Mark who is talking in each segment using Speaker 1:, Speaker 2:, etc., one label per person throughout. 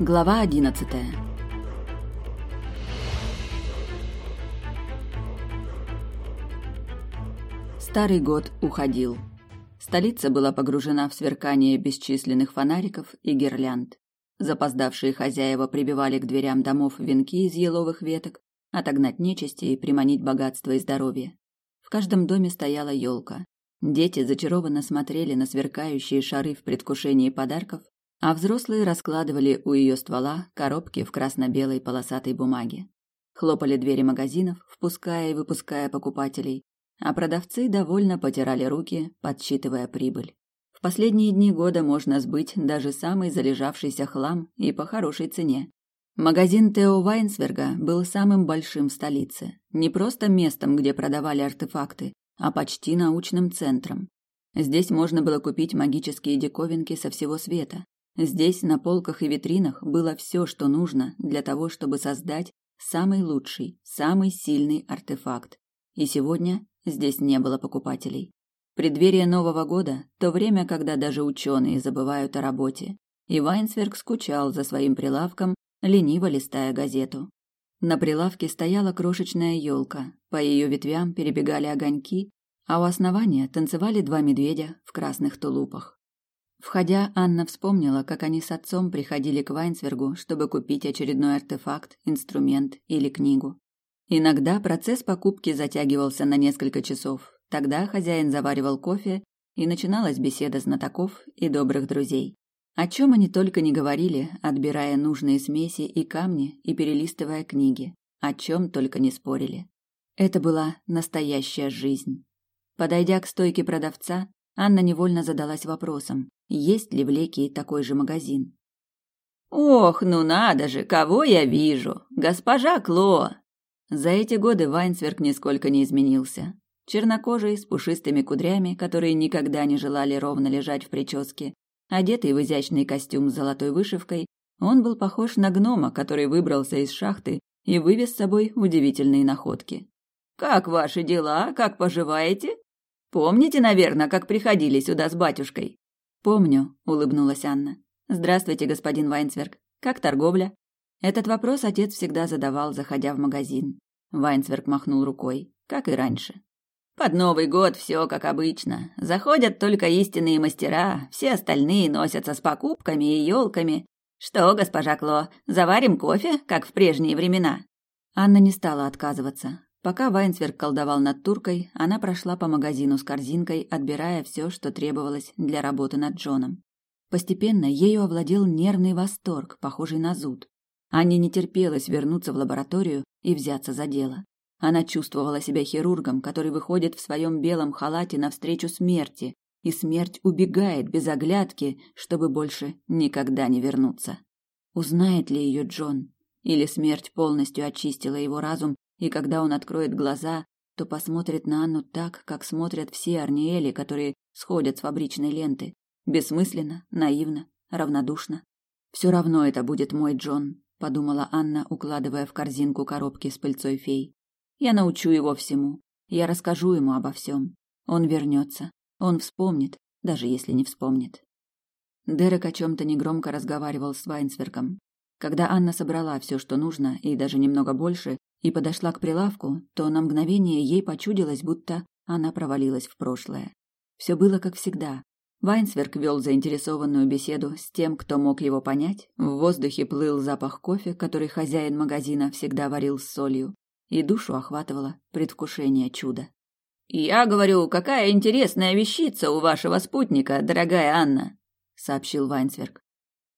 Speaker 1: Глава одиннадцатая Старый год уходил. Столица была погружена в сверкание бесчисленных фонариков и гирлянд. Запоздавшие хозяева прибивали к дверям домов венки из еловых веток, отогнать нечисти и приманить богатство и здоровье. В каждом доме стояла елка. Дети зачарованно смотрели на сверкающие шары в предвкушении подарков, а взрослые раскладывали у ее ствола коробки в красно-белой полосатой бумаге. Хлопали двери магазинов, впуская и выпуская покупателей, а продавцы довольно потирали руки, подсчитывая прибыль. В последние дни года можно сбыть даже самый залежавшийся хлам и по хорошей цене. Магазин Тео Вайнсверга был самым большим в столице, не просто местом, где продавали артефакты, а почти научным центром. Здесь можно было купить магические диковинки со всего света. Здесь на полках и витринах было все, что нужно для того, чтобы создать самый лучший, самый сильный артефакт. И сегодня здесь не было покупателей. Преддверие Нового года – то время, когда даже ученые забывают о работе. И Вайнсверг скучал за своим прилавком, лениво листая газету. На прилавке стояла крошечная елка, по ее ветвям перебегали огоньки, а у основания танцевали два медведя в красных тулупах. Входя, Анна вспомнила, как они с отцом приходили к Вайнсвергу, чтобы купить очередной артефакт, инструмент или книгу. Иногда процесс покупки затягивался на несколько часов. Тогда хозяин заваривал кофе, и начиналась беседа знатоков и добрых друзей. О чем они только не говорили, отбирая нужные смеси и камни и перелистывая книги, о чем только не спорили. Это была настоящая жизнь. Подойдя к стойке продавца, Анна невольно задалась вопросом, есть ли в Лекии такой же магазин.
Speaker 2: «Ох, ну надо же, кого я вижу! Госпожа Кло!»
Speaker 1: За эти годы Вайнсверг нисколько не изменился. Чернокожий, с пушистыми кудрями, которые никогда не желали ровно лежать в прическе, одетый в изящный костюм с золотой вышивкой, он был похож на гнома, который выбрался из шахты и вывез с собой удивительные находки.
Speaker 2: «Как ваши дела? Как поживаете? Помните, наверное, как приходили сюда с батюшкой?»
Speaker 1: «Помню», — улыбнулась Анна. «Здравствуйте, господин Вайнсверг. Как торговля?» Этот вопрос отец всегда задавал, заходя в магазин. Вайнсверг махнул рукой, как и раньше.
Speaker 2: Под Новый год все как обычно. Заходят только истинные мастера, все остальные носятся с покупками и елками. Что, госпожа Кло, заварим кофе, как в прежние времена?
Speaker 1: Анна не стала отказываться. Пока Вайнсверг колдовал над туркой, она прошла по магазину с корзинкой, отбирая все, что требовалось для работы над Джоном. Постепенно ею овладел нервный восторг, похожий на зуд. Анне не терпелось вернуться в лабораторию и взяться за дело. Она чувствовала себя хирургом, который выходит в своем белом халате навстречу смерти, и смерть убегает без оглядки, чтобы больше никогда не вернуться. Узнает ли ее Джон? Или смерть полностью очистила его разум, и когда он откроет глаза, то посмотрит на Анну так, как смотрят все Арниэли, которые сходят с фабричной ленты. Бессмысленно, наивно, равнодушно. Все равно это будет мой Джон, подумала Анна, укладывая в корзинку коробки с пыльцой фей. Я научу его всему. Я расскажу ему обо всем. Он вернется. Он вспомнит, даже если не вспомнит. Дерек о чем-то негромко разговаривал с Вайнсверком. Когда Анна собрала все, что нужно, и даже немного больше, и подошла к прилавку, то на мгновение ей почудилось, будто она провалилась в прошлое. Все было как всегда. Вайнсверк вел заинтересованную беседу с тем, кто мог его понять. В воздухе плыл запах кофе, который хозяин магазина всегда варил с солью и душу охватывало предвкушение чуда.
Speaker 2: «Я говорю, какая интересная вещица у вашего спутника, дорогая Анна», — сообщил Вайнсверг.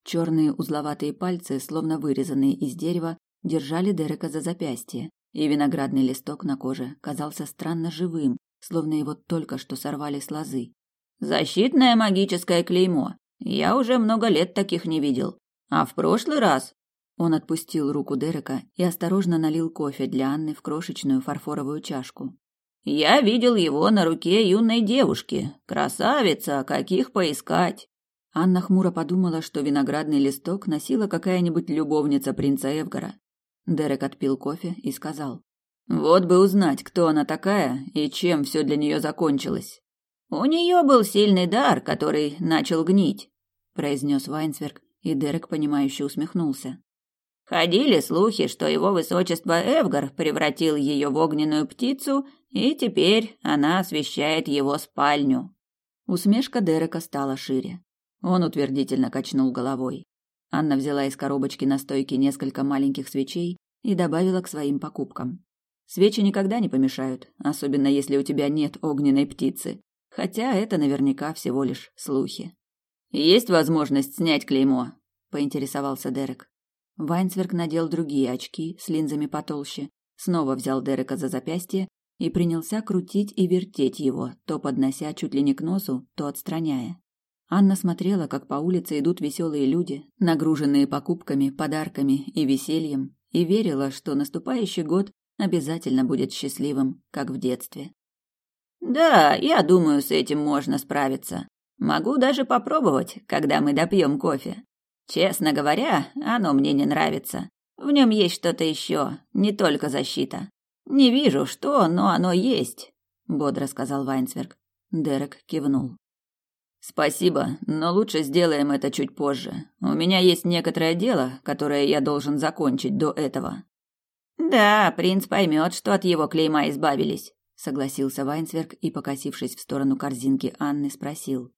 Speaker 1: Черные узловатые пальцы, словно вырезанные из дерева, держали Дерека за запястье, и виноградный листок на коже казался странно живым, словно его только что сорвали с лозы.
Speaker 2: «Защитное магическое клеймо. Я уже много лет таких не видел. А в прошлый раз
Speaker 1: он отпустил руку Дерека и осторожно налил кофе для Анны в крошечную фарфоровую чашку.
Speaker 2: Я видел его на руке юной девушки. Красавица, каких поискать.
Speaker 1: Анна хмуро подумала, что виноградный листок носила какая-нибудь любовница принца Эвгара. Дерек отпил кофе и сказал:
Speaker 2: "Вот бы узнать, кто она такая и чем все для нее закончилось. У нее был сильный дар, который начал гнить", произнес Вайнсверг
Speaker 1: и Дерек, понимающе усмехнулся.
Speaker 2: Ходили слухи, что его высочество Эвгар превратил ее в огненную птицу, и теперь она освещает его спальню.
Speaker 1: Усмешка Дерека стала шире. Он утвердительно качнул головой. Анна взяла из коробочки на стойке несколько маленьких свечей и добавила к своим покупкам. Свечи никогда не помешают, особенно если у тебя нет огненной птицы. Хотя это наверняка всего лишь слухи. Есть возможность снять клеймо, поинтересовался Дерек. Вайнсверг надел другие очки с линзами потолще, снова взял Дерека за запястье и принялся крутить и вертеть его, то поднося чуть ли не к носу, то отстраняя. Анна смотрела, как по улице идут веселые люди, нагруженные покупками, подарками и весельем, и верила, что наступающий год обязательно будет счастливым, как в детстве.
Speaker 2: Да, я думаю, с этим можно справиться. Могу даже попробовать, когда мы допьем кофе. Честно говоря, оно мне не нравится. В нем есть что-то еще, не только защита. Не вижу, что, но оно есть, бодро сказал Вайнсверг.
Speaker 1: Дерек кивнул.
Speaker 2: Спасибо, но лучше сделаем это чуть позже. У меня есть некоторое дело, которое я должен закончить до этого. Да, принц поймет, что от его клейма избавились, согласился Вайнсверг и, покосившись в сторону корзинки Анны, спросил: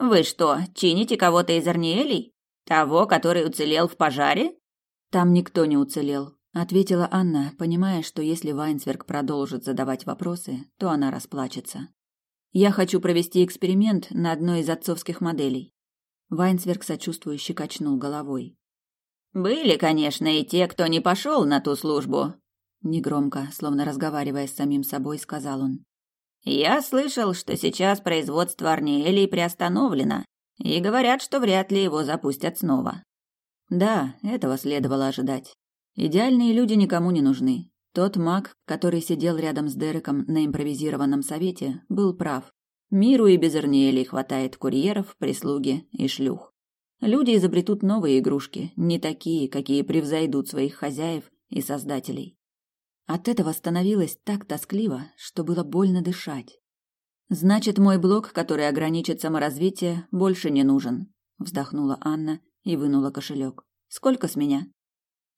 Speaker 2: Вы что, чините кого-то из Арниэлей? Того, который уцелел в пожаре?
Speaker 1: Там никто не уцелел, ответила Анна, понимая, что если Вайнсверг продолжит задавать вопросы, то она расплачется. Я хочу провести эксперимент на одной из отцовских моделей. Вайнсверг сочувствующе качнул головой.
Speaker 2: Были, конечно, и те, кто не пошел на ту службу, негромко, словно разговаривая с самим собой, сказал он. Я слышал, что сейчас производство Арниэлей приостановлено, и говорят, что вряд ли его запустят снова.
Speaker 1: Да, этого следовало ожидать. Идеальные люди никому не нужны. Тот маг, который сидел рядом с Дереком на импровизированном совете, был прав. Миру и без Эрниэлей хватает курьеров, прислуги и шлюх. Люди изобретут новые игрушки, не такие, какие превзойдут своих хозяев и создателей. От этого становилось так тоскливо, что было больно дышать. Значит, мой блок, который ограничит саморазвитие, больше не нужен, вздохнула Анна и вынула кошелек. Сколько с меня?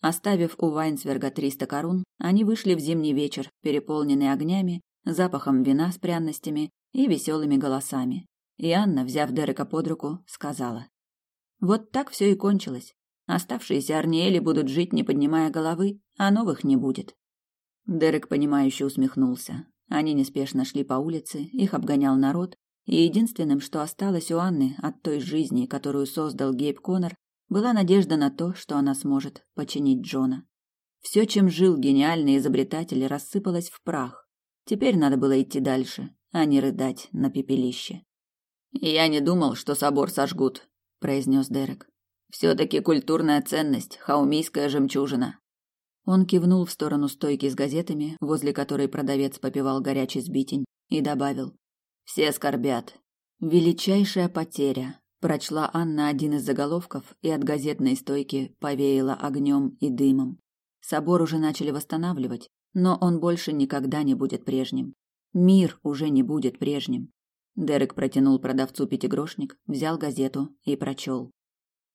Speaker 1: Оставив у Вайнсверга триста корун, они вышли в зимний вечер, переполненный огнями, запахом вина с пряностями и веселыми голосами. И Анна, взяв Дерека под руку, сказала. Вот так все и кончилось. Оставшиеся Арниэли будут жить, не поднимая головы, а новых не будет. Дерек, понимающе усмехнулся. Они неспешно шли по улице, их обгонял народ, и единственным, что осталось у Анны от той жизни, которую создал Гейб Коннор, была надежда на то, что она сможет починить Джона. Все, чем жил гениальный изобретатель, рассыпалось в прах. Теперь надо было идти дальше, а не рыдать на пепелище. «Я не думал, что собор сожгут», — произнес Дерек. «Все-таки культурная ценность, хаумийская жемчужина». Он кивнул в сторону стойки с газетами, возле которой продавец попивал горячий сбитень, и добавил. «Все скорбят. Величайшая потеря, Прочла Анна один из заголовков и от газетной стойки повеяло огнем и дымом. Собор уже начали восстанавливать, но он больше никогда не будет прежним. Мир уже не будет прежним. Дерек протянул продавцу пятигрошник, взял газету и прочел.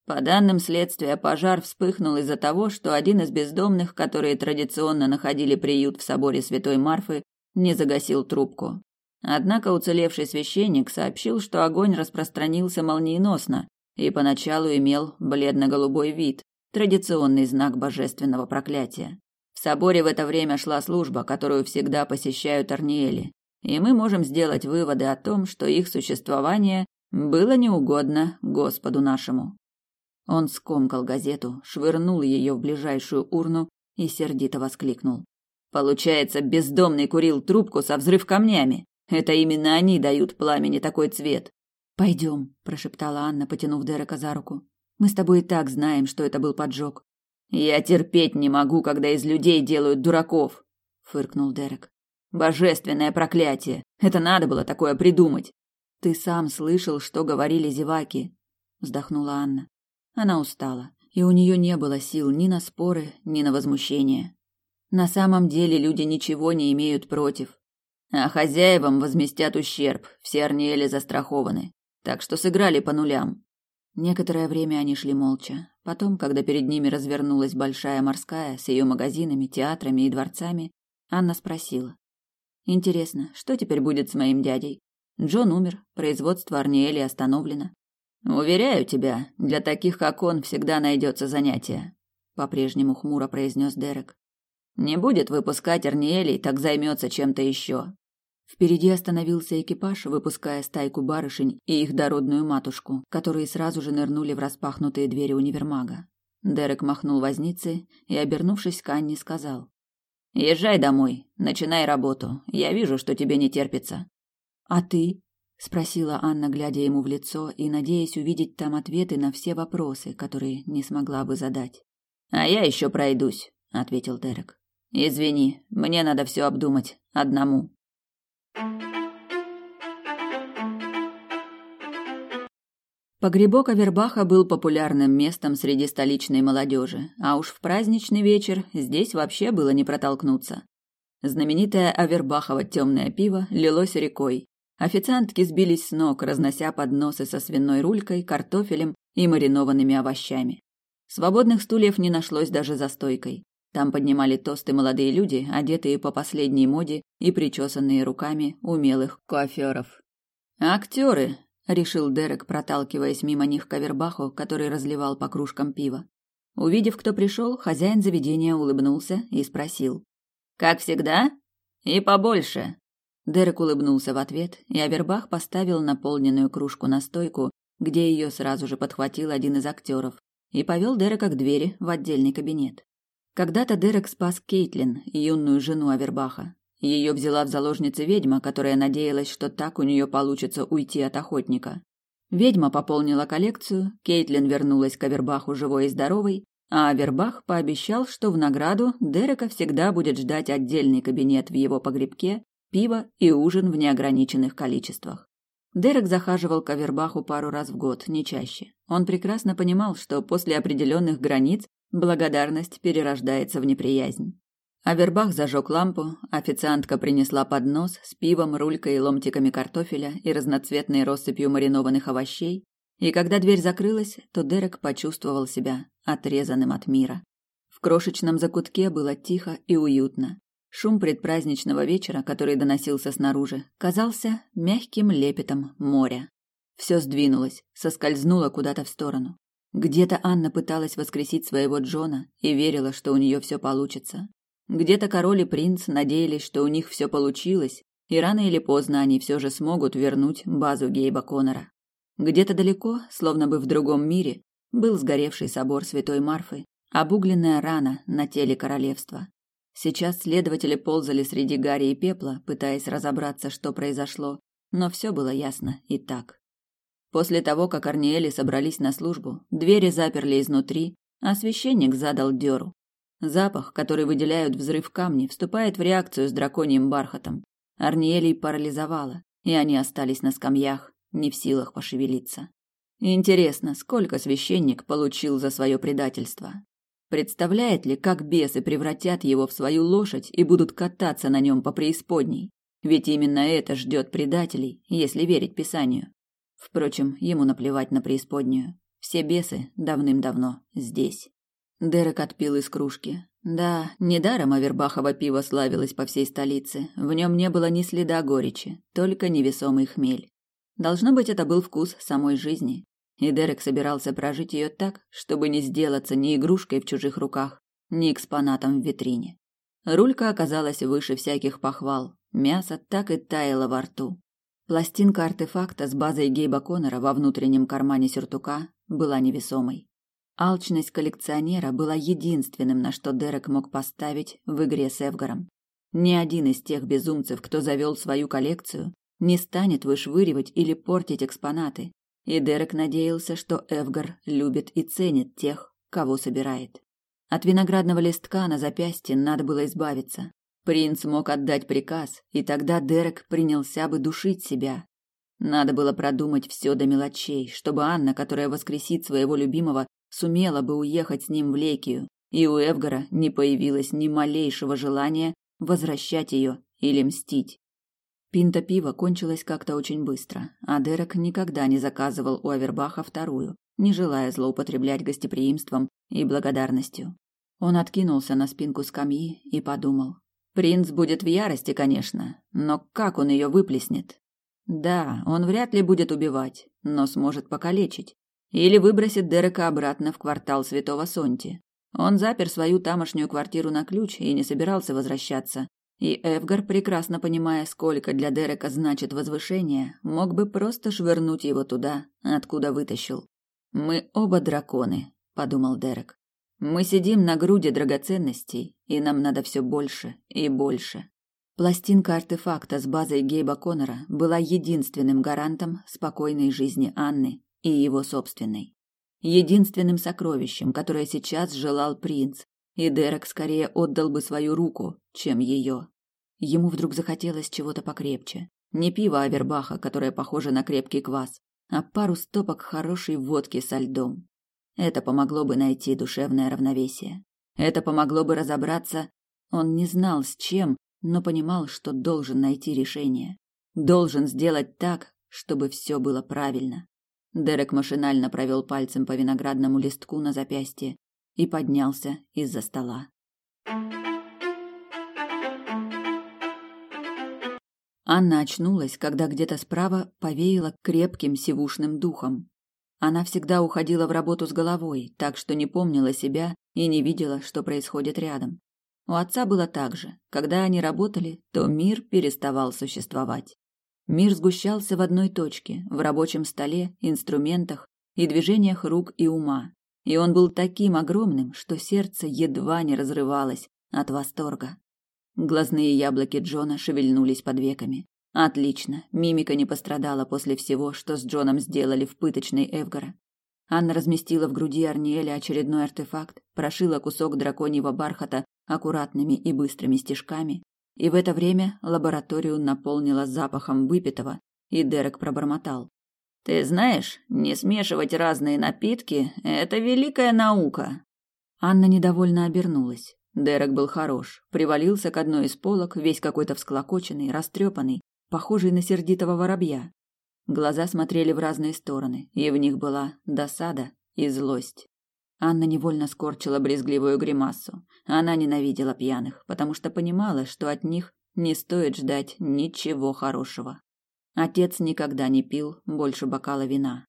Speaker 1: По данным следствия, пожар вспыхнул из-за того, что один из бездомных, которые традиционно находили приют в соборе Святой Марфы, не загасил трубку. Однако уцелевший священник сообщил, что огонь распространился молниеносно и поначалу имел бледно-голубой вид, традиционный знак божественного проклятия. В соборе в это время шла служба, которую всегда посещают Арниэли, и мы можем сделать выводы о том, что их существование было неугодно Господу нашему. Он скомкал газету, швырнул ее в ближайшую урну и сердито воскликнул. Получается, бездомный курил трубку со взрыв камнями. Это именно они дают пламени такой цвет. Пойдем, прошептала Анна, потянув Дерека за руку. Мы с тобой и так знаем, что это был поджог. Я терпеть не могу, когда из людей делают дураков, фыркнул Дерек. Божественное проклятие. Это надо было такое придумать. Ты сам слышал, что говорили зеваки, вздохнула Анна. Она устала, и у нее не было сил ни на споры, ни на возмущение. На самом деле люди ничего не имеют против, а хозяевам возместят ущерб, все Арниэли застрахованы. Так что сыграли по нулям. Некоторое время они шли молча. Потом, когда перед ними развернулась большая морская с ее магазинами, театрами и дворцами, Анна спросила. «Интересно, что теперь будет с моим дядей? Джон умер, производство Арниэли остановлено. Уверяю тебя, для таких, как он, всегда найдется занятие», — по-прежнему хмуро произнес Дерек. «Не будет выпускать Арниэлей, так займется чем-то еще. Впереди остановился экипаж, выпуская стайку барышень и их дородную матушку, которые сразу же нырнули в распахнутые двери универмага. Дерек махнул вознице и, обернувшись к Анне, сказал. «Езжай домой, начинай работу. Я вижу, что тебе не терпится». «А ты?» – спросила Анна, глядя ему в лицо и надеясь увидеть там ответы на все вопросы, которые не смогла бы задать. «А я еще пройдусь», – ответил Дерек. «Извини, мне надо все обдумать. Одному». Погребок Авербаха был популярным местом среди столичной молодежи, а уж в праздничный вечер здесь вообще было не протолкнуться. Знаменитое Авербахово темное пиво лилось рекой. Официантки сбились с ног, разнося подносы со свиной рулькой, картофелем и маринованными овощами. Свободных стульев не нашлось даже за стойкой. Там поднимали тосты молодые люди, одетые по последней моде и причесанные руками умелых коаферов. Актеры, решил Дерек, проталкиваясь мимо них к Авербаху, который разливал по кружкам пива. Увидев, кто пришел, хозяин заведения улыбнулся и спросил: "Как всегда? И побольше?" Дерек улыбнулся в ответ, и Авербах поставил наполненную кружку на стойку, где ее сразу же подхватил один из актеров, и повел Дерека к двери в отдельный кабинет. Когда-то Дерек спас Кейтлин, юную жену Авербаха. Ее взяла в заложницы ведьма, которая надеялась, что так у нее получится уйти от охотника. Ведьма пополнила коллекцию, Кейтлин вернулась к Авербаху живой и здоровой, а Авербах пообещал, что в награду Дерека всегда будет ждать отдельный кабинет в его погребке, пиво и ужин в неограниченных количествах. Дерек захаживал к Авербаху пару раз в год, не чаще. Он прекрасно понимал, что после определенных границ благодарность перерождается в неприязнь. Авербах зажег лампу, официантка принесла поднос с пивом, рулькой и ломтиками картофеля и разноцветной россыпью маринованных овощей, и когда дверь закрылась, то Дерек почувствовал себя отрезанным от мира. В крошечном закутке было тихо и уютно. Шум предпраздничного вечера, который доносился снаружи, казался мягким лепетом моря. Все сдвинулось, соскользнуло куда-то в сторону. Где-то Анна пыталась воскресить своего Джона и верила, что у нее все получится. Где-то король и принц надеялись, что у них все получилось, и рано или поздно они все же смогут вернуть базу Гейба Коннора. Где-то далеко, словно бы в другом мире, был сгоревший собор Святой Марфы, обугленная рана на теле королевства. Сейчас следователи ползали среди гари и пепла, пытаясь разобраться, что произошло, но все было ясно и так. После того, как Арниэли собрались на службу, двери заперли изнутри, а священник задал дёру. Запах, который выделяют взрыв камни, вступает в реакцию с драконьим бархатом. Арниелей парализовало, и они остались на скамьях, не в силах пошевелиться. Интересно, сколько священник получил за свое предательство? Представляет ли, как бесы превратят его в свою лошадь и будут кататься на нем по преисподней? Ведь именно это ждет предателей, если верить Писанию. Впрочем, ему наплевать на преисподнюю. Все бесы давным-давно здесь. Дерек отпил из кружки. Да, недаром Авербахово пиво славилось по всей столице. В нем не было ни следа горечи, только невесомый хмель. Должно быть, это был вкус самой жизни. И Дерек собирался прожить ее так, чтобы не сделаться ни игрушкой в чужих руках, ни экспонатом в витрине. Рулька оказалась выше всяких похвал. Мясо так и таяло во рту. Пластинка артефакта с базой Гейба Коннора во внутреннем кармане сюртука была невесомой. Алчность коллекционера была единственным, на что Дерек мог поставить в игре с Эвгаром. Ни один из тех безумцев, кто завел свою коллекцию, не станет вышвыривать или портить экспонаты, и Дерек надеялся, что Эвгар любит и ценит тех, кого собирает. От виноградного листка на запястье надо было избавиться. Принц мог отдать приказ, и тогда Дерек принялся бы душить себя. Надо было продумать все до мелочей, чтобы Анна, которая воскресит своего любимого, сумела бы уехать с ним в Лекию, и у Эвгара не появилось ни малейшего желания возвращать ее или мстить. Пинта пива кончилась как-то очень быстро, а Дерек никогда не заказывал у Авербаха вторую, не желая злоупотреблять гостеприимством и благодарностью. Он откинулся на спинку скамьи и подумал. Принц будет в ярости, конечно, но как он ее выплеснет? Да, он вряд ли будет убивать, но сможет покалечить. Или выбросит Дерека обратно в квартал Святого Сонти. Он запер свою тамошнюю квартиру на ключ и не собирался возвращаться. И Эвгар, прекрасно понимая, сколько для Дерека значит возвышение, мог бы просто швырнуть его туда, откуда вытащил. «Мы оба драконы», — подумал Дерек. «Мы сидим на груди драгоценностей, и нам надо все больше и больше». Пластинка артефакта с базой Гейба Коннора была единственным гарантом спокойной жизни Анны и его собственной единственным сокровищем, которое сейчас желал принц, и Дерек скорее отдал бы свою руку, чем ее. Ему вдруг захотелось чего-то покрепче. Не пива Авербаха, которое похоже на крепкий квас, а пару стопок хорошей водки со льдом. Это помогло бы найти душевное равновесие. Это помогло бы разобраться. Он не знал с чем, но понимал, что должен найти решение. Должен сделать так, чтобы все было правильно. Дерек машинально провел пальцем по виноградному листку на запястье и поднялся из-за стола. Анна очнулась, когда где-то справа повеяло крепким сивушным духом. Она всегда уходила в работу с головой, так что не помнила себя и не видела, что происходит рядом. У отца было так же. Когда они работали, то мир переставал существовать. Мир сгущался в одной точке, в рабочем столе, инструментах и движениях рук и ума. И он был таким огромным, что сердце едва не разрывалось от восторга. Глазные яблоки Джона шевельнулись под веками. Отлично, мимика не пострадала после всего, что с Джоном сделали в пыточной Эвгара. Анна разместила в груди Арниэля очередной артефакт, прошила кусок драконьего бархата аккуратными и быстрыми стежками и в это время лабораторию наполнило запахом выпитого, и Дерек пробормотал. «Ты знаешь, не смешивать разные напитки – это великая наука». Анна недовольно обернулась. Дерек был хорош, привалился к одной из полок, весь какой-то всклокоченный, растрепанный, похожий на сердитого воробья. Глаза смотрели в разные стороны, и в них была досада и злость. Анна невольно скорчила брезгливую гримасу. Она ненавидела пьяных, потому что понимала, что от них не стоит ждать ничего хорошего. Отец никогда не пил больше бокала вина.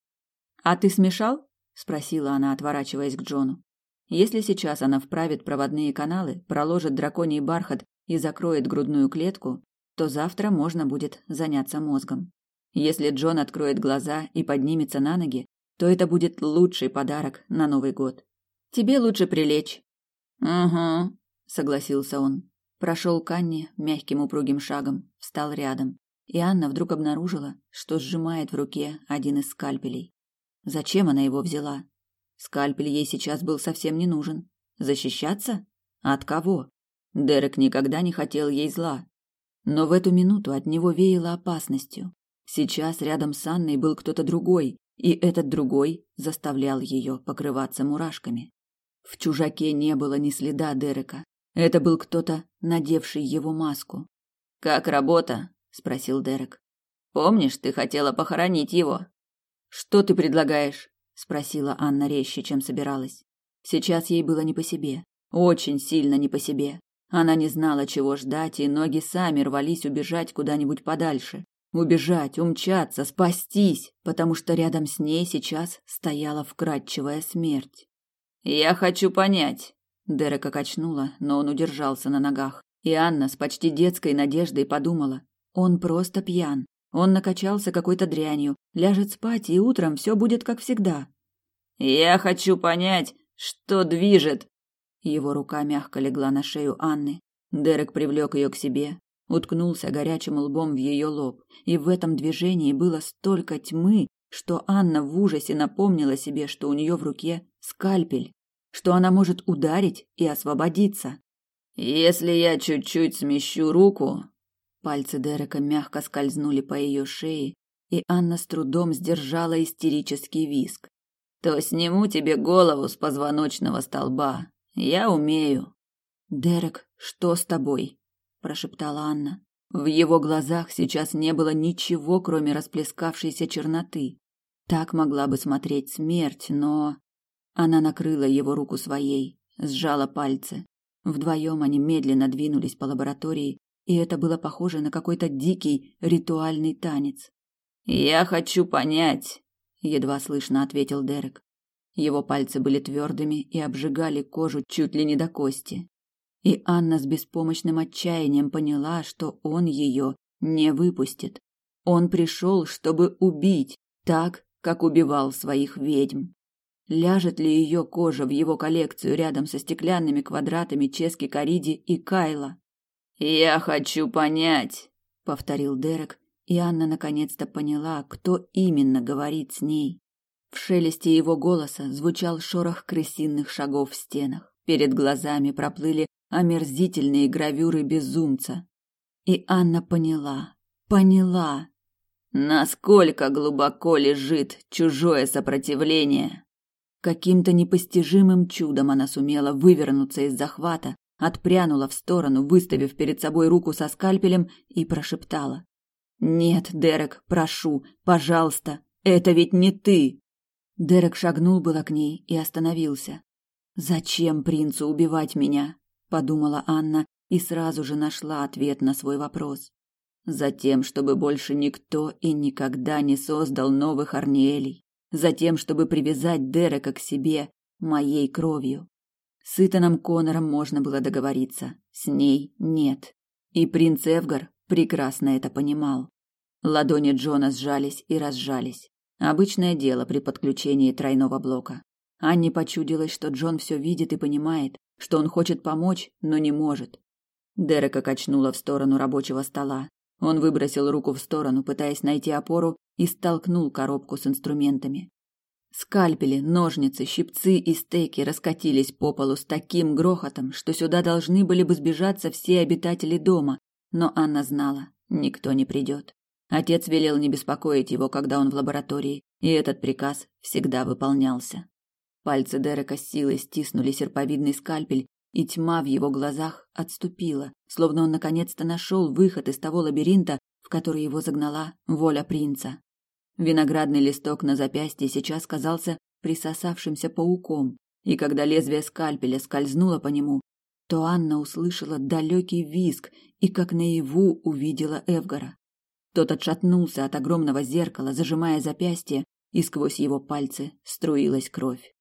Speaker 1: «А ты смешал?» – спросила она, отворачиваясь к Джону. Если сейчас она вправит проводные каналы, проложит драконий бархат и закроет грудную клетку, то завтра можно будет заняться мозгом. Если Джон откроет глаза и поднимется на ноги, то это будет лучший подарок на Новый год. Тебе лучше прилечь. Угу, согласился он. Прошел к Анне мягким упругим шагом, встал рядом. И Анна вдруг обнаружила, что сжимает в руке один из скальпелей. Зачем она его взяла? Скальпель ей сейчас был совсем не нужен. Защищаться? От кого? Дерек никогда не хотел ей зла. Но в эту минуту от него веяло опасностью. Сейчас рядом с Анной был кто-то другой, и этот другой заставлял ее покрываться мурашками. В чужаке не было ни следа Дерека. Это был кто-то, надевший его маску. «Как работа?» – спросил Дерек. «Помнишь, ты хотела похоронить его?» «Что ты предлагаешь?» – спросила Анна резче, чем собиралась. Сейчас ей было не по себе. Очень сильно не по себе. Она не знала, чего ждать, и ноги сами рвались убежать куда-нибудь подальше. Убежать, умчаться, спастись, потому что рядом с ней сейчас стояла вкрадчивая смерть. «Я хочу понять». Дерека качнула, но он удержался на ногах. И Анна с почти детской надеждой подумала. Он просто пьян. Он накачался какой-то дрянью, ляжет спать, и утром все будет как всегда. «Я хочу понять, что движет». Его рука мягко легла на шею Анны. Дерек привлек ее к себе, уткнулся горячим лбом в ее лоб, и в этом движении было столько тьмы, что Анна в ужасе напомнила себе, что у нее в руке скальпель, что она может ударить и освободиться. Если я чуть-чуть смещу руку, пальцы Дерека мягко скользнули по ее шее, и Анна с трудом сдержала истерический визг. То сниму тебе голову с позвоночного столба. Я умею. Дерек, что с тобой? прошептала Анна. В его глазах сейчас не было ничего, кроме расплескавшейся черноты. Так могла бы смотреть смерть, но... Она накрыла его руку своей, сжала пальцы. Вдвоем они медленно двинулись по лаборатории, и это было похоже на какой-то дикий ритуальный танец.
Speaker 2: «Я хочу понять», — едва слышно ответил Дерек.
Speaker 1: Его пальцы были твердыми и обжигали кожу чуть ли не до кости. И Анна с беспомощным отчаянием поняла, что он ее не выпустит. Он пришел, чтобы убить, так, как убивал своих ведьм. Ляжет ли ее кожа в его коллекцию рядом со стеклянными квадратами Чески Кариди и Кайла?
Speaker 2: «Я хочу понять», — повторил
Speaker 1: Дерек, и Анна наконец-то поняла, кто именно говорит с ней. В шелесте его голоса звучал шорох крысиных шагов в стенах. Перед глазами проплыли омерзительные гравюры безумца. И Анна поняла, поняла,
Speaker 2: насколько глубоко лежит чужое сопротивление.
Speaker 1: Каким-то непостижимым чудом она сумела вывернуться из захвата, отпрянула в сторону, выставив перед собой руку со скальпелем и прошептала: "Нет, Дерек, прошу, пожалуйста, это ведь не ты". Дерек шагнул было к ней и остановился. Зачем принцу убивать меня? подумала Анна и сразу же нашла ответ на свой вопрос. Затем, чтобы больше никто и никогда не создал новых Арниэлей. Затем, чтобы привязать Дерека к себе моей кровью. С Итаном Конором можно было договориться, с ней нет. И принц Эвгар прекрасно это понимал. Ладони Джона сжались и разжались. Обычное дело при подключении тройного блока. Анне почудилось, что Джон все видит и понимает, что он хочет помочь, но не может. Дерека качнула в сторону рабочего стола. Он выбросил руку в сторону, пытаясь найти опору, и столкнул коробку с инструментами. Скальпели, ножницы, щипцы и стейки раскатились по полу с таким грохотом, что сюда должны были бы сбежаться все обитатели дома, но Анна знала, никто не придет. Отец велел не беспокоить его, когда он в лаборатории, и этот приказ всегда выполнялся. Пальцы Дерека с силой стиснули серповидный скальпель, и тьма в его глазах отступила, словно он наконец-то нашел выход из того лабиринта, в который его загнала воля принца. Виноградный листок на запястье сейчас казался присосавшимся пауком, и когда лезвие скальпеля скользнуло по нему, то Анна услышала далекий визг и как наяву увидела Эвгара. Тот отшатнулся от огромного зеркала, зажимая запястье, и сквозь его пальцы струилась кровь.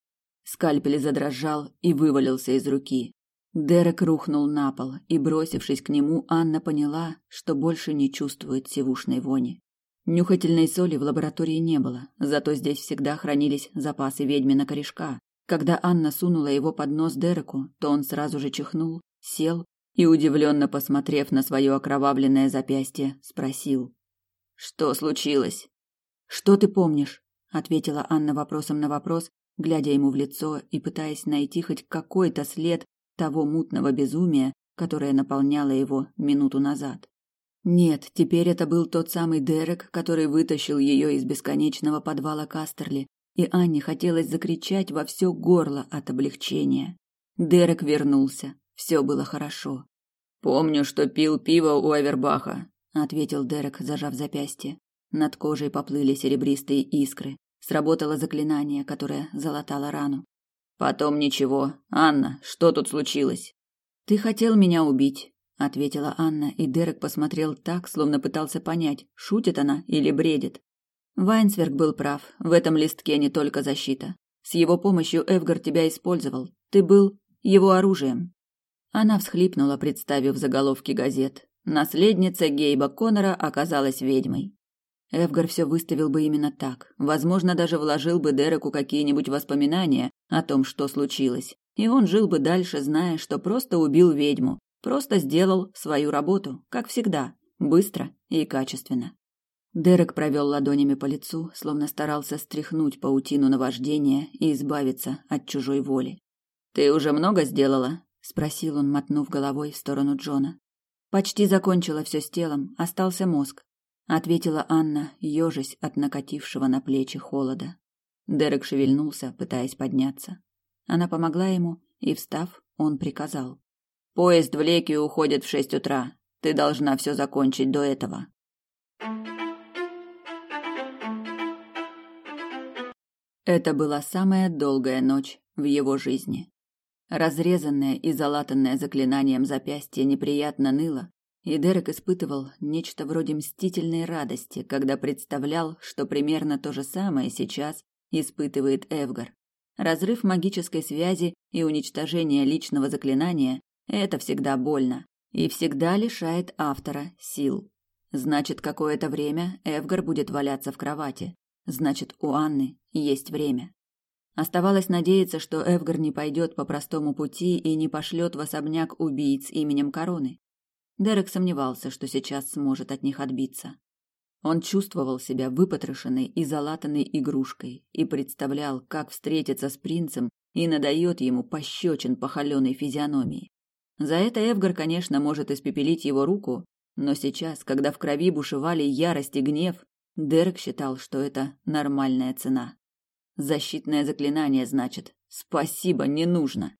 Speaker 1: Скальпель задрожал и вывалился из руки. Дерек рухнул на пол, и, бросившись к нему, Анна поняла, что больше не чувствует сивушной вони. Нюхательной соли в лаборатории не было, зато здесь всегда хранились запасы ведьмина корешка. Когда Анна сунула его под нос Дереку, то он сразу же чихнул, сел и, удивленно посмотрев на свое окровавленное запястье, спросил. «Что случилось?» «Что ты помнишь?» — ответила Анна вопросом на вопрос, глядя ему в лицо и пытаясь найти хоть какой-то след того мутного безумия, которое наполняло его минуту назад. Нет, теперь это был тот самый Дерек, который вытащил ее из бесконечного подвала Кастерли, и Анне хотелось закричать во все горло от облегчения. Дерек вернулся. Все было хорошо.
Speaker 2: Помню, что пил пиво у Авербаха,
Speaker 1: ответил Дерек, зажав запястье. Над кожей поплыли серебристые искры. Сработало заклинание, которое залатало рану.
Speaker 2: Потом ничего. Анна, что тут случилось?
Speaker 1: Ты хотел меня убить, ответила Анна, и Дерек посмотрел так, словно пытался понять, шутит она или бредит. Вайнсверг был прав. В этом листке не только защита. С его помощью Эвгар тебя использовал. Ты был его оружием. Она всхлипнула, представив заголовки газет. Наследница Гейба Коннора оказалась ведьмой. Эвгар все выставил бы именно так. Возможно, даже вложил бы Дереку какие-нибудь воспоминания о том, что случилось. И он жил бы дальше, зная, что просто убил ведьму, Просто сделал свою работу, как всегда, быстро и качественно. Дерек провел ладонями по лицу, словно старался стряхнуть паутину наваждения и избавиться от чужой воли.
Speaker 2: «Ты уже много сделала?»
Speaker 1: — спросил он, мотнув головой в сторону Джона. «Почти закончила все с телом, остался мозг», — ответила Анна, ежась от накатившего на плечи холода. Дерек шевельнулся, пытаясь подняться. Она помогла ему, и, встав, он приказал.
Speaker 2: Поезд в Лекию уходит в шесть утра. Ты должна все закончить до этого.
Speaker 1: Это была самая долгая ночь в его жизни. Разрезанное и залатанное заклинанием запястье неприятно ныло, и Дерек испытывал нечто вроде мстительной радости, когда представлял, что примерно то же самое сейчас испытывает Эвгар. Разрыв магической связи и уничтожение личного заклинания – это всегда больно и всегда лишает автора сил. Значит, какое-то время Эвгар будет валяться в кровати. Значит, у Анны есть время. Оставалось надеяться, что Эвгар не пойдет по простому пути и не пошлет в особняк убийц именем Короны. Дерек сомневался, что сейчас сможет от них отбиться. Он чувствовал себя выпотрошенной и залатанной игрушкой и представлял, как встретится с принцем и надает ему пощечин по холеной физиономии. За это Эвгар, конечно, может испепелить его руку, но сейчас, когда в крови бушевали ярость и гнев, Дерек считал, что это нормальная цена. Защитное заклинание, значит. Спасибо, не нужно.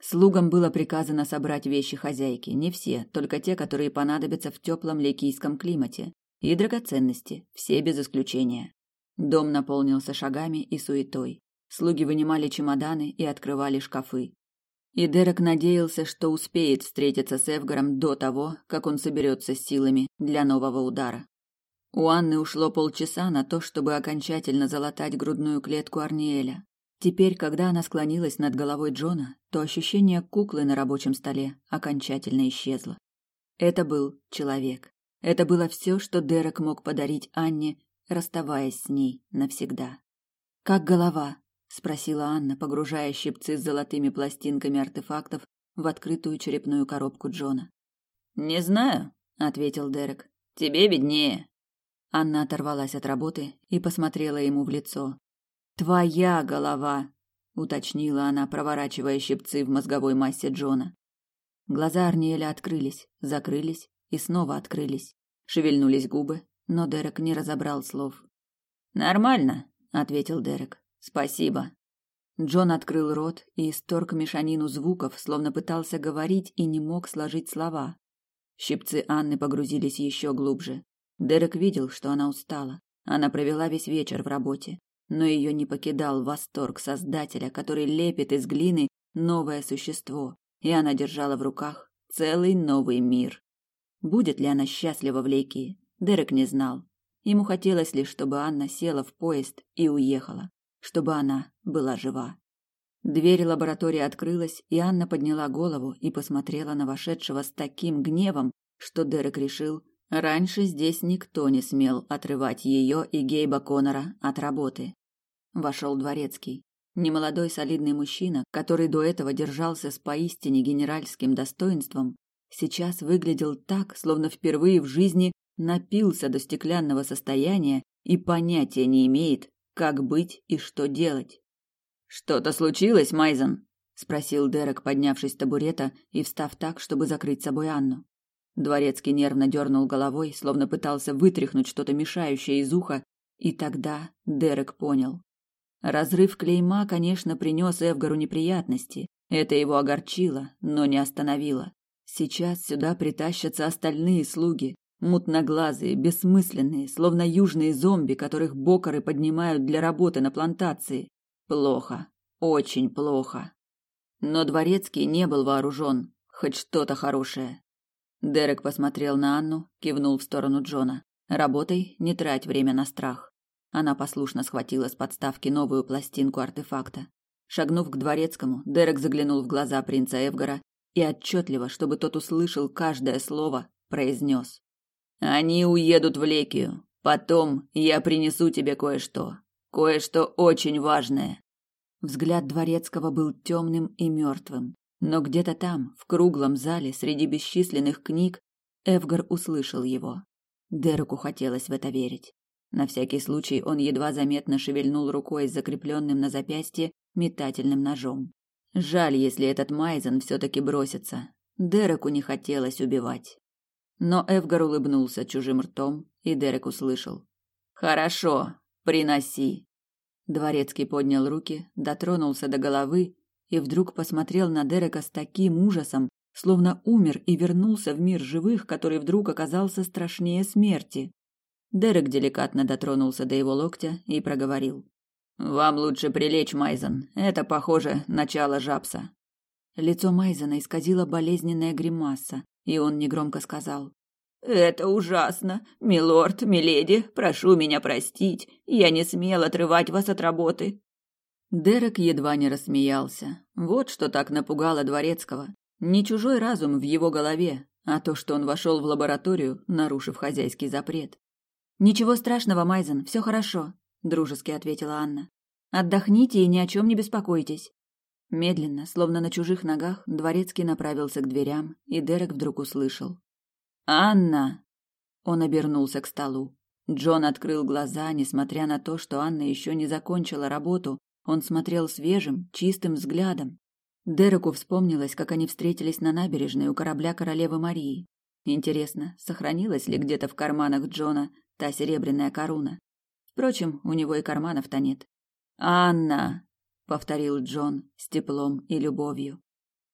Speaker 1: Слугам было приказано собрать вещи хозяйки, не все, только те, которые понадобятся в теплом лейкийском климате, и драгоценности, все без исключения. Дом наполнился шагами и суетой. Слуги вынимали чемоданы и открывали шкафы. И Дерек надеялся, что успеет встретиться с Эвгаром до того, как он соберется с силами для нового удара. У Анны ушло полчаса на то, чтобы окончательно залатать грудную клетку Арниэля. Теперь, когда она склонилась над головой Джона, то ощущение куклы на рабочем столе окончательно исчезло. Это был человек. Это было все, что Дерек мог подарить Анне, расставаясь с ней навсегда. «Как голова?» – спросила Анна, погружая щипцы с золотыми пластинками артефактов в открытую черепную коробку Джона.
Speaker 2: «Не знаю», – ответил Дерек. «Тебе виднее».
Speaker 1: Анна оторвалась от работы и посмотрела ему в лицо. «Твоя голова», — уточнила она, проворачивая щипцы в мозговой массе Джона. Глаза Арниэля открылись, закрылись и снова открылись. Шевельнулись губы, но Дерек не разобрал слов.
Speaker 2: «Нормально», — ответил Дерек. «Спасибо».
Speaker 1: Джон открыл рот и исторг мешанину звуков, словно пытался говорить и не мог сложить слова. Щипцы Анны погрузились еще глубже. Дерек видел, что она устала. Она провела весь вечер в работе, но ее не покидал восторг создателя, который лепит из глины новое существо, и она держала в руках целый новый мир. Будет ли она счастлива в Лейкии, Дерек не знал. Ему хотелось лишь, чтобы Анна села в поезд и уехала, чтобы она была жива. Дверь лаборатории открылась, и Анна подняла голову и посмотрела на вошедшего с таким гневом, что Дерек решил, Раньше здесь никто не смел отрывать ее и Гейба Коннора от работы. Вошел дворецкий. Немолодой солидный мужчина, который до этого держался с поистине генеральским достоинством, сейчас выглядел так, словно впервые в жизни напился до стеклянного состояния и понятия не имеет, как быть и что делать.
Speaker 2: «Что-то случилось, Майзен?»
Speaker 1: – спросил Дерек, поднявшись с табурета и встав так, чтобы закрыть собой Анну. Дворецкий нервно дернул головой, словно пытался вытряхнуть что-то мешающее из уха, и тогда Дерек понял. Разрыв клейма, конечно, принес Эвгару неприятности. Это его огорчило, но не остановило. Сейчас сюда притащатся остальные слуги, мутноглазые, бессмысленные, словно южные зомби, которых бокеры поднимают для работы на плантации. Плохо, очень плохо. Но дворецкий не был вооружен, хоть что-то хорошее. Дерек посмотрел на Анну, кивнул в сторону Джона. Работай, не трать время на страх. Она послушно схватила с подставки новую пластинку артефакта. Шагнув к дворецкому, Дерек заглянул в глаза принца Эвгара и отчетливо, чтобы тот услышал каждое слово, произнес: "Они уедут в Лекию. Потом я принесу тебе кое-что, кое-что очень важное". Взгляд дворецкого был темным и мертвым. Но где-то там, в круглом зале, среди бесчисленных книг, Эвгар услышал его. Дереку хотелось в это верить. На всякий случай он едва заметно шевельнул рукой с закрепленным на запястье метательным ножом. Жаль, если этот Майзен все-таки бросится. Дереку не хотелось убивать. Но Эвгар улыбнулся чужим ртом, и Дерек услышал. «Хорошо, приноси». Дворецкий поднял руки, дотронулся до головы и вдруг посмотрел на Дерека с таким ужасом, словно умер и вернулся в мир живых, который вдруг оказался страшнее смерти. Дерек деликатно дотронулся до его локтя и проговорил:
Speaker 2: Вам лучше прилечь, Майзен. Это, похоже, начало жабса.
Speaker 1: Лицо Майзена исказило болезненная гримаса, и он негромко сказал:
Speaker 2: это ужасно. Милорд, миледи, прошу меня простить. Я не смел отрывать вас от работы.
Speaker 1: Дерек едва не рассмеялся. Вот что так напугало дворецкого. Не чужой разум в его голове, а то, что он вошел в лабораторию, нарушив хозяйский запрет. Ничего страшного, Майзен, все хорошо, дружески ответила Анна. Отдохните и ни о чем не беспокойтесь. Медленно, словно на чужих ногах, дворецкий направился к дверям, и Дерек вдруг услышал: «Анна!» Он обернулся к столу. Джон открыл глаза, несмотря на то, что Анна еще не закончила работу, он смотрел свежим, чистым взглядом. Дереку вспомнилось, как они встретились на набережной у корабля королевы Марии. Интересно, сохранилась ли где-то в карманах Джона та серебряная коруна? Впрочем, у него и карманов-то нет. «Анна!» — повторил Джон с теплом и любовью.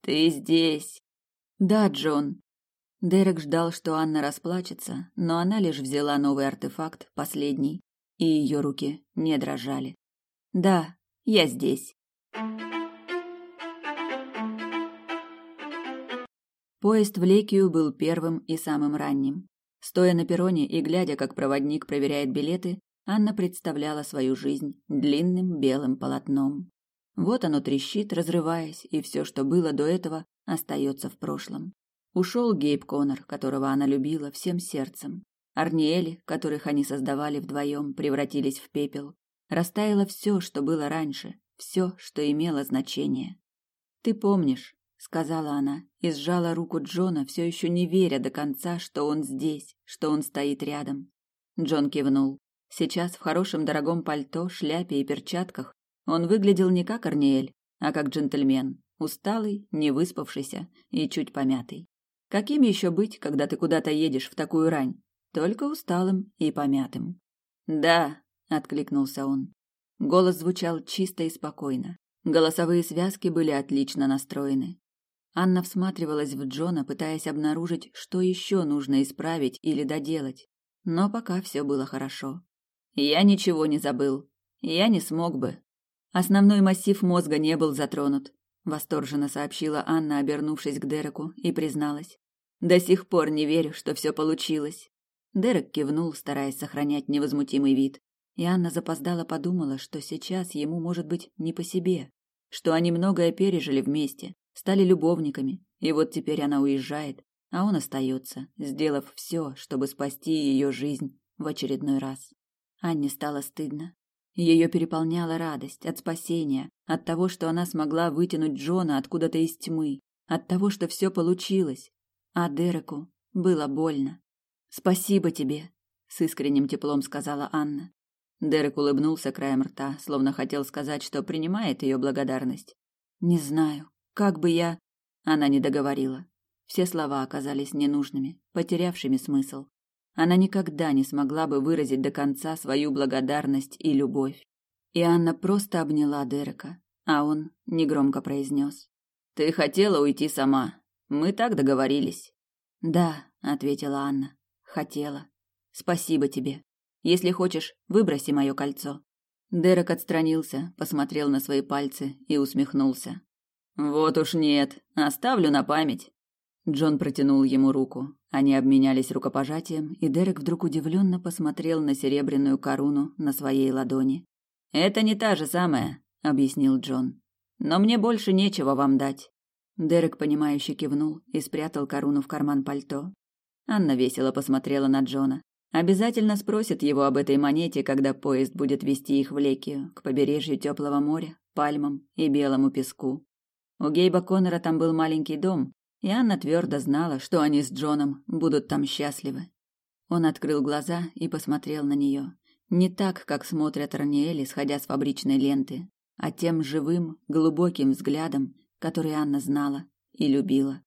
Speaker 1: «Ты здесь!» «Да, Джон!» Дерек ждал, что Анна расплачется, но она лишь взяла новый артефакт, последний, и ее руки не дрожали. «Да, я здесь». Поезд в Лекию был первым и самым ранним. Стоя на перроне и глядя, как проводник проверяет билеты, Анна представляла свою жизнь длинным белым полотном. Вот оно трещит, разрываясь, и все, что было до этого, остается в прошлом. Ушел Гейб Коннор, которого она любила всем сердцем. Арниэли, которых они создавали вдвоем, превратились в пепел. Растаяло все, что было раньше, все, что имело значение. «Ты помнишь», — сказала она, и сжала руку Джона, все еще не веря до конца, что он здесь, что он стоит рядом. Джон кивнул. Сейчас в хорошем дорогом пальто, шляпе и перчатках он выглядел не как Арниэль, а как джентльмен, усталый, невыспавшийся и чуть помятый. Каким еще быть, когда ты куда-то едешь в такую рань? Только усталым и помятым. Да, откликнулся он. Голос звучал чисто и спокойно. Голосовые связки были отлично настроены. Анна всматривалась в Джона, пытаясь обнаружить, что еще нужно исправить или доделать. Но пока все было хорошо. Я ничего не забыл. Я не смог бы. Основной массив мозга не был затронут, восторженно сообщила Анна, обернувшись к Дереку, и призналась: до сих пор не верю, что все получилось. Дерек кивнул, стараясь сохранять невозмутимый вид. И Анна запоздала подумала, что сейчас ему может быть не по себе, что они многое пережили вместе, стали любовниками, и вот теперь она уезжает, а он остается, сделав все, чтобы спасти ее жизнь в очередной раз. Анне стало стыдно. Ее переполняла радость от спасения, от того, что она смогла вытянуть Джона откуда-то из тьмы, от того, что все получилось, а Дереку было больно. Спасибо тебе, с искренним теплом сказала Анна. Дерек улыбнулся краем рта, словно хотел сказать, что принимает ее благодарность. Не знаю, как бы я, она не договорила. Все слова оказались ненужными, потерявшими смысл. Она никогда не смогла бы выразить до конца свою благодарность и любовь. И Анна просто обняла Дерека, а он негромко произнес: "Ты хотела уйти сама, мы так договорились. Да, ответила Анна. Хотела. Спасибо тебе. Если хочешь, выброси мое кольцо. Дерек отстранился, посмотрел на свои пальцы и усмехнулся. Вот уж нет, оставлю на память. Джон протянул ему руку. Они обменялись рукопожатием, и Дерек вдруг удивленно посмотрел на серебряную корону на своей ладони. Это не та же самая, объяснил Джон. Но мне больше нечего вам дать. Дерек, понимающе кивнул и спрятал корону в карман пальто. Анна весело посмотрела на Джона. Обязательно спросит его об этой монете, когда поезд будет вести их в Лекию, к побережью теплого моря, пальмам и белому песку. У Гейба Коннора там был маленький дом, и Анна твердо знала, что они с Джоном будут там счастливы. Он открыл глаза и посмотрел на нее. Не так, как смотрят Раниэли, сходя с фабричной ленты, а тем живым, глубоким взглядом, который Анна знала и любила.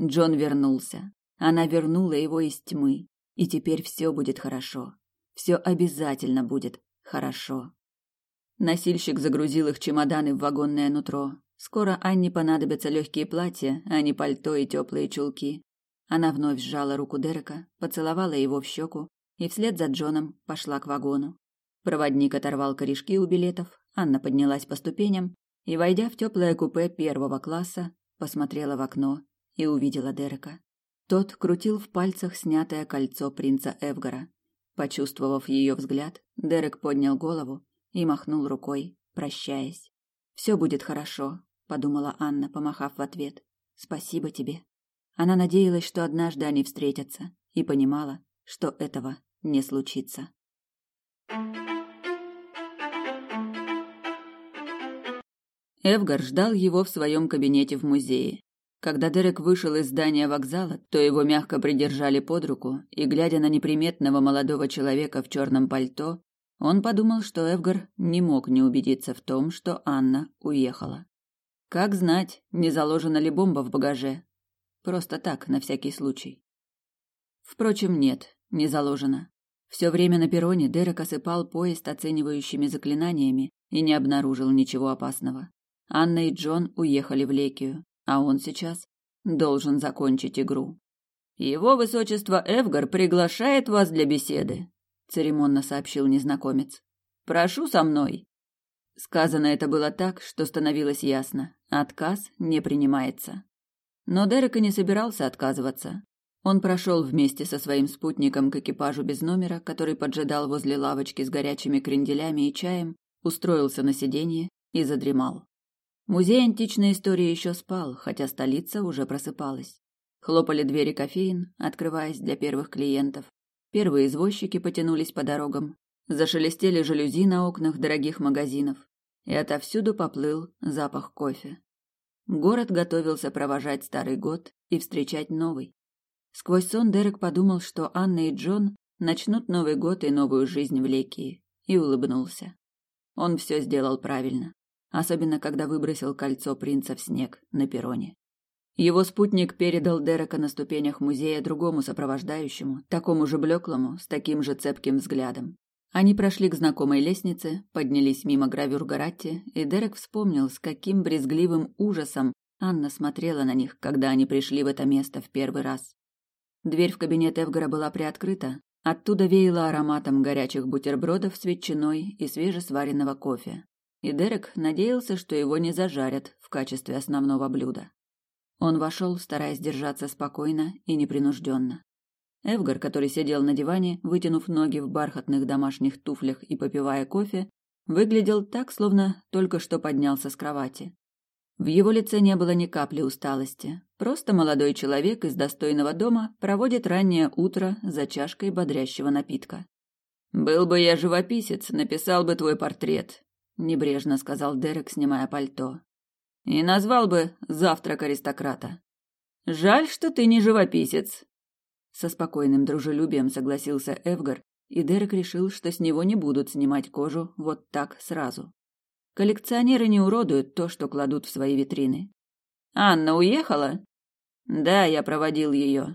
Speaker 1: Джон вернулся. Она вернула его из тьмы, и теперь все будет хорошо. Все обязательно будет хорошо. Носильщик загрузил их чемоданы в вагонное нутро. Скоро Анне понадобятся легкие платья, а не пальто и теплые чулки. Она вновь сжала руку Дерека, поцеловала его в щеку и вслед за Джоном пошла к вагону. Проводник оторвал корешки у билетов, Анна поднялась по ступеням и, войдя в теплое купе первого класса, посмотрела в окно и увидела Дерека. Тот крутил в пальцах снятое кольцо принца Эвгара. Почувствовав ее взгляд, Дерек поднял голову и махнул рукой, прощаясь. «Все будет хорошо», — подумала Анна, помахав в ответ. «Спасибо тебе». Она надеялась, что однажды они встретятся, и понимала, что этого не случится. Эвгар ждал его в своем кабинете в музее. Когда Дерек вышел из здания вокзала, то его мягко придержали под руку, и, глядя на неприметного молодого человека в черном пальто, он подумал, что Эвгар не мог не убедиться в том, что Анна уехала. Как знать, не заложена ли бомба в багаже. Просто так, на всякий случай. Впрочем, нет, не заложена. Все время на перроне Дерек осыпал поезд оценивающими заклинаниями и не обнаружил ничего опасного. Анна и Джон уехали в Лекию, а он сейчас должен закончить игру. Его высочество Эвгар приглашает вас для беседы, церемонно сообщил незнакомец. Прошу со мной. Сказано это было так, что становилось ясно: отказ не принимается. Но Дерек и не собирался отказываться. Он прошел вместе со своим спутником к экипажу без номера, который поджидал возле лавочки с горячими кренделями и чаем, устроился на сиденье и задремал. Музей античной истории еще спал, хотя столица уже просыпалась. Хлопали двери кофеин, открываясь для первых клиентов. Первые извозчики потянулись по дорогам. Зашелестели жалюзи на окнах дорогих магазинов. И отовсюду поплыл запах кофе. Город готовился провожать старый год и встречать новый. Сквозь сон Дерек подумал, что Анна и Джон начнут Новый год и новую жизнь в Лекии, и улыбнулся. Он все сделал правильно особенно когда выбросил кольцо принца в снег на перроне. Его спутник передал Дерека на ступенях музея другому сопровождающему, такому же блеклому, с таким же цепким взглядом. Они прошли к знакомой лестнице, поднялись мимо гравюр Гаратти, и Дерек вспомнил, с каким брезгливым ужасом Анна смотрела на них, когда они пришли в это место в первый раз. Дверь в кабинет Эвгара была приоткрыта, оттуда веяло ароматом горячих бутербродов с ветчиной и свежесваренного кофе и Дерек надеялся, что его не зажарят в качестве основного блюда. Он вошел, стараясь держаться спокойно и непринужденно. Эвгар, который сидел на диване, вытянув ноги в бархатных домашних туфлях и попивая кофе, выглядел так, словно только что поднялся с кровати. В его лице не было ни капли усталости. Просто молодой человек из достойного дома проводит раннее утро за чашкой бодрящего напитка. «Был бы я живописец, написал бы твой портрет небрежно сказал Дерек, снимая пальто. И назвал бы завтрак аристократа. Жаль, что ты не живописец. Со спокойным дружелюбием согласился Эвгар, и Дерек решил, что с него не будут снимать кожу вот так сразу. Коллекционеры не уродуют то, что кладут в свои витрины. Анна уехала? Да, я проводил ее.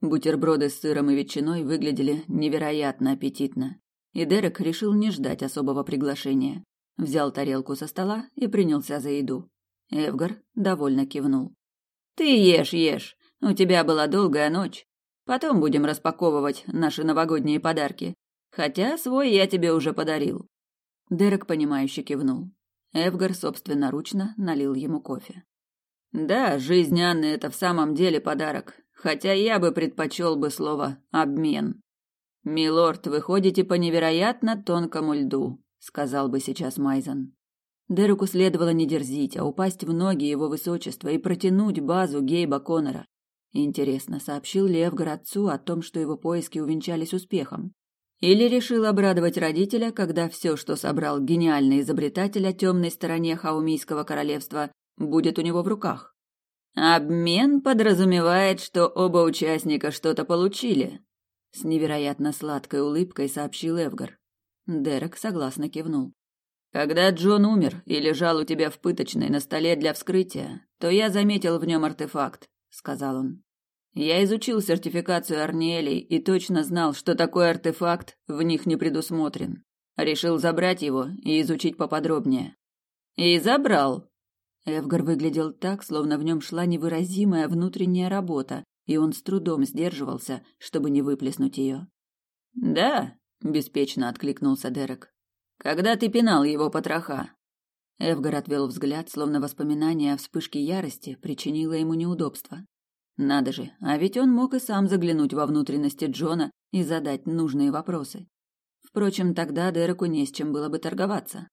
Speaker 1: Бутерброды с сыром и ветчиной выглядели невероятно аппетитно, и Дерек решил не ждать особого приглашения. Взял тарелку со стола и принялся за еду. Эвгар довольно кивнул. «Ты ешь, ешь. У тебя была долгая ночь. Потом будем распаковывать наши новогодние подарки. Хотя свой я тебе уже подарил». Дерек, понимающе кивнул. Эвгар собственноручно налил ему кофе. «Да, жизнь Анны — это в самом деле подарок, хотя я бы предпочел бы слово «обмен». Милорд, вы ходите по невероятно тонкому льду сказал бы сейчас Майзен. Дереку следовало не дерзить, а упасть в ноги его высочества и протянуть базу Гейба Коннора. Интересно, сообщил ли Эвгар отцу о том, что его поиски увенчались успехом? Или решил обрадовать родителя, когда все, что собрал гениальный изобретатель о темной стороне Хаумийского королевства, будет у него в руках? Обмен подразумевает, что оба участника что-то получили, с невероятно сладкой улыбкой сообщил Эвгар. Дерек согласно кивнул. Когда Джон умер и лежал у тебя в пыточной на столе для вскрытия, то я заметил в нем артефакт, сказал он. Я изучил сертификацию Арниэлей и точно знал, что такой артефакт в них не предусмотрен. Решил забрать его и изучить поподробнее. И забрал. Эвгар выглядел так, словно в нем шла невыразимая внутренняя работа, и он с трудом сдерживался, чтобы не выплеснуть ее. Да, беспечно откликнулся Дерек.
Speaker 2: Когда ты пинал его потроха?»
Speaker 1: Эвгар отвел взгляд, словно воспоминание о вспышке ярости причинило ему неудобство. Надо же, а ведь он мог и сам заглянуть во внутренности Джона и задать нужные вопросы. Впрочем, тогда Дереку не с чем было бы торговаться.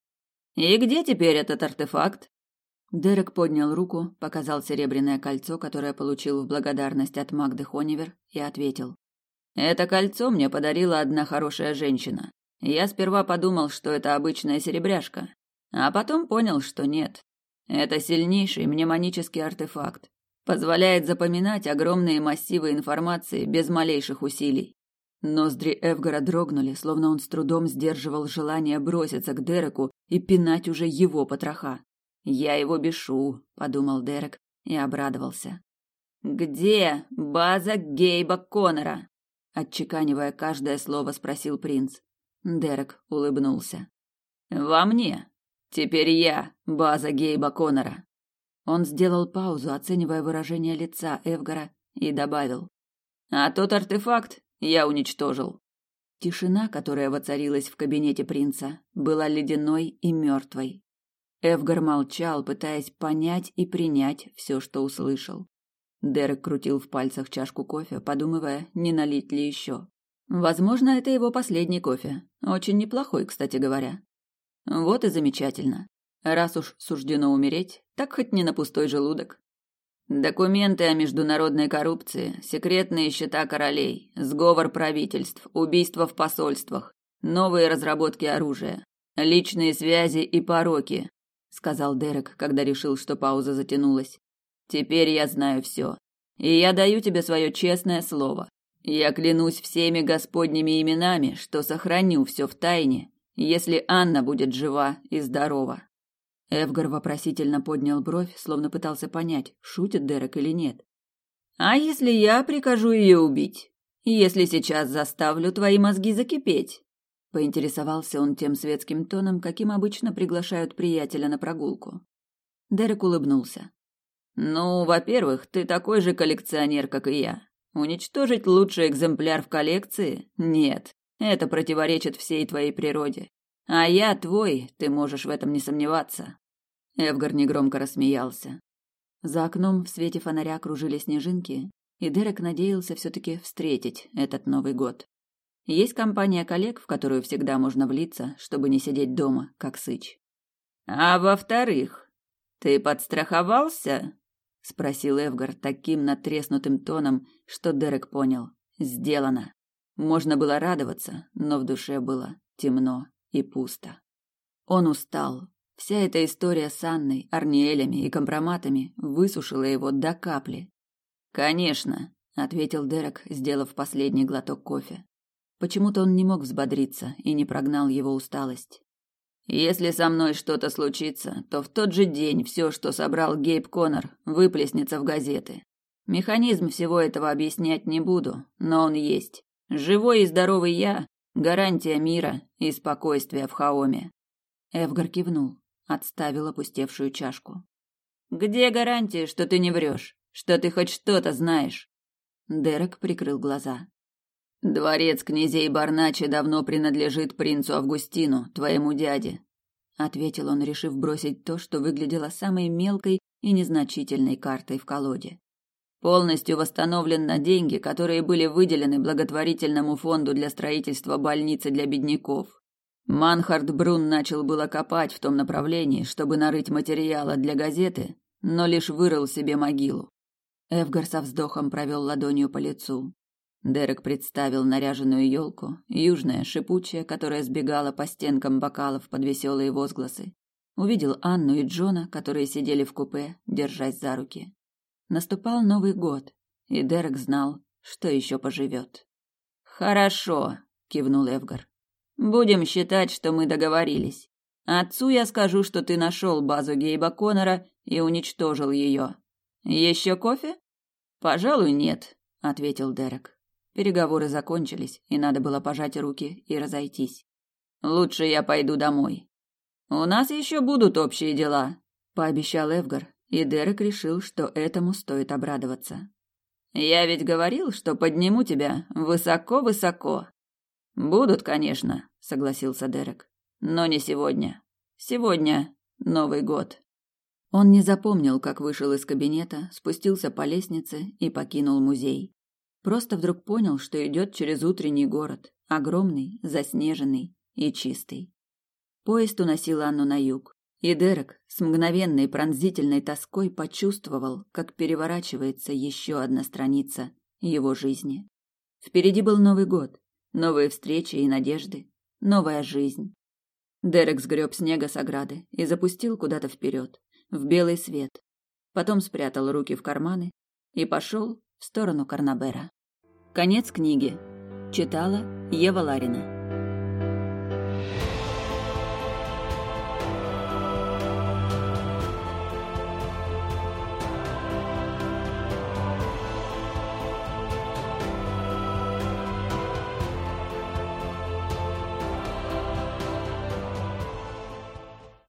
Speaker 2: «И где теперь этот артефакт?»
Speaker 1: Дерек поднял руку, показал серебряное кольцо, которое получил в благодарность от Магды Хонивер, и ответил.
Speaker 2: «Это кольцо мне подарила одна хорошая женщина. Я сперва подумал, что это обычная серебряшка, а потом понял, что нет. Это сильнейший мнемонический артефакт. Позволяет запоминать огромные массивы информации без малейших усилий.
Speaker 1: Ноздри Эвгара дрогнули, словно он с трудом сдерживал желание броситься к Дереку и пинать уже его потроха. «Я его бешу», — подумал Дерек и обрадовался.
Speaker 2: «Где база Гейба Коннора?»
Speaker 1: Отчеканивая каждое слово, спросил принц. Дерек улыбнулся.
Speaker 2: «Во мне. Теперь я база Гейба Коннора».
Speaker 1: Он сделал паузу, оценивая выражение лица Эвгара, и добавил.
Speaker 2: «А тот артефакт я уничтожил».
Speaker 1: Тишина, которая воцарилась в кабинете принца, была ледяной и мертвой. Эвгар молчал, пытаясь понять и принять все, что услышал. Дерек крутил в пальцах чашку кофе, подумывая, не налить ли еще. Возможно, это его последний кофе. Очень неплохой, кстати говоря. Вот и замечательно. Раз уж суждено умереть, так хоть не на пустой желудок.
Speaker 2: Документы о международной коррупции, секретные счета королей, сговор правительств, убийства в посольствах, новые разработки оружия, личные связи и пороки, сказал Дерек, когда решил, что пауза затянулась. Теперь я знаю все. И я даю тебе свое честное слово. Я клянусь всеми господними именами, что сохраню все в тайне, если Анна будет жива и здорова.
Speaker 1: Эвгар вопросительно поднял бровь, словно пытался понять, шутит Дерек или нет.
Speaker 2: А если я прикажу ее убить? Если сейчас заставлю твои мозги закипеть?
Speaker 1: Поинтересовался он тем светским тоном, каким обычно приглашают приятеля на прогулку. Дерек улыбнулся.
Speaker 2: «Ну, во-первых, ты такой же коллекционер, как и я. Уничтожить лучший экземпляр в коллекции? Нет, это противоречит всей твоей природе. А я твой, ты можешь в этом не сомневаться».
Speaker 1: Эвгар негромко рассмеялся. За окном в свете фонаря кружили снежинки, и Дерек надеялся все-таки встретить этот Новый год. Есть компания коллег, в которую всегда можно влиться, чтобы не сидеть дома, как сыч.
Speaker 2: А во-вторых, ты подстраховался?
Speaker 1: Спросил Эвгар таким натреснутым тоном, что Дерек понял: сделано. Можно было радоваться, но в душе было темно и пусто. Он устал. Вся эта история с Анной, Арниэлями и компроматами высушила его до капли.
Speaker 2: «Конечно», — ответил Дерек, сделав последний глоток кофе.
Speaker 1: Почему-то он не мог взбодриться и не прогнал его усталость.
Speaker 2: Если со мной что-то случится, то в тот же день все, что собрал Гейб Коннор, выплеснется в газеты. Механизм всего этого объяснять не буду, но он есть. Живой и здоровый я – гарантия мира и спокойствия в Хаоме.
Speaker 1: Эвгар кивнул, отставил опустевшую чашку.
Speaker 2: «Где гарантия, что ты не врешь? Что ты хоть что-то знаешь?»
Speaker 1: Дерек прикрыл глаза.
Speaker 2: Дворец князей Барначи давно принадлежит принцу Августину, твоему дяде,
Speaker 1: ответил он, решив бросить то, что выглядело самой мелкой и незначительной картой в колоде.
Speaker 2: Полностью восстановлен на деньги, которые были выделены благотворительному фонду для строительства больницы для бедняков. Манхард Брун начал было копать в том направлении, чтобы нарыть материала для газеты, но лишь вырыл себе могилу.
Speaker 1: Эвгар со вздохом провел ладонью по лицу. Дерек представил наряженную елку, южная, шипучая, которая сбегала по стенкам бокалов под веселые возгласы. Увидел Анну и Джона, которые сидели в купе, держась за руки. Наступал Новый год, и Дерек знал, что еще поживет.
Speaker 2: «Хорошо», — кивнул Эвгар. «Будем считать, что мы договорились. Отцу я скажу, что ты нашел базу Гейба Коннора и уничтожил ее. Еще кофе?» «Пожалуй, нет», — ответил Дерек.
Speaker 1: Переговоры закончились, и надо было пожать руки и разойтись.
Speaker 2: Лучше я пойду домой. У нас еще будут общие дела,
Speaker 1: пообещал Эвгар, и Дерек решил, что этому стоит обрадоваться.
Speaker 2: Я ведь говорил, что подниму тебя высоко-высоко. Будут, конечно, согласился Дерек. Но не сегодня. Сегодня Новый год.
Speaker 1: Он не запомнил, как вышел из кабинета, спустился по лестнице и покинул музей. Просто вдруг понял, что идет через утренний город, огромный, заснеженный и чистый. Поезд уносил Анну на юг, и Дерек с мгновенной пронзительной тоской почувствовал, как переворачивается еще одна страница его жизни. Впереди был Новый год, новые встречи и надежды, новая жизнь. Дерек сгреб снега с ограды и запустил куда-то вперед, в белый свет. Потом спрятал руки в карманы и пошел в сторону Карнабера. Конец книги. Читала Ева Ларина.